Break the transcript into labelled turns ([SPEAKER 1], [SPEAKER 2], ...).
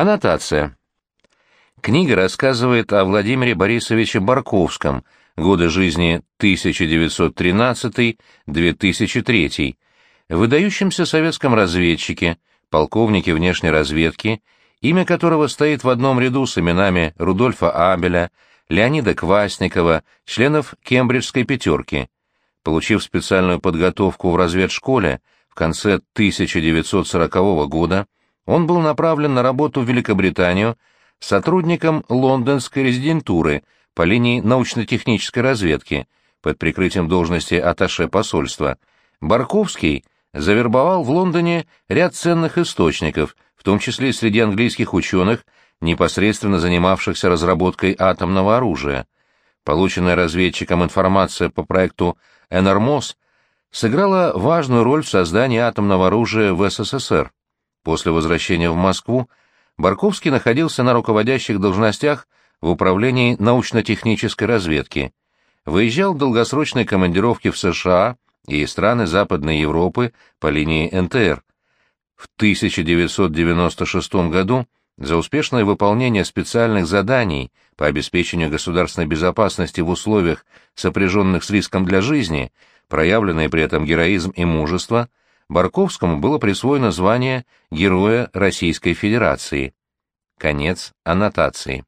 [SPEAKER 1] Аннотация. Книга рассказывает о Владимире Борисовиче Барковском, годы жизни 1913-2003, выдающемся советском разведчике, полковнике внешней разведки, имя которого стоит в одном ряду с именами Рудольфа Абеля, Леонида Квасникова, членов Кембриджской пятерки. Получив специальную подготовку в разведшколе в конце 1940 года, он был направлен на работу в Великобританию сотрудником лондонской резидентуры по линии научно-технической разведки под прикрытием должности атташе посольства. Барковский завербовал в Лондоне ряд ценных источников, в том числе среди английских ученых, непосредственно занимавшихся разработкой атомного оружия. Полученная разведчиком информация по проекту «Энормос» сыграла важную роль в создании атомного оружия в СССР. После возвращения в Москву Барковский находился на руководящих должностях в управлении научно-технической разведки, выезжал в долгосрочные командировки в США и страны Западной Европы по линии НТР. В 1996 году за успешное выполнение специальных заданий по обеспечению государственной безопасности в условиях, сопряженных с риском для жизни, проявленные при этом героизм и мужество, Барковскому было присвоено звание Героя Российской Федерации. Конец аннотации.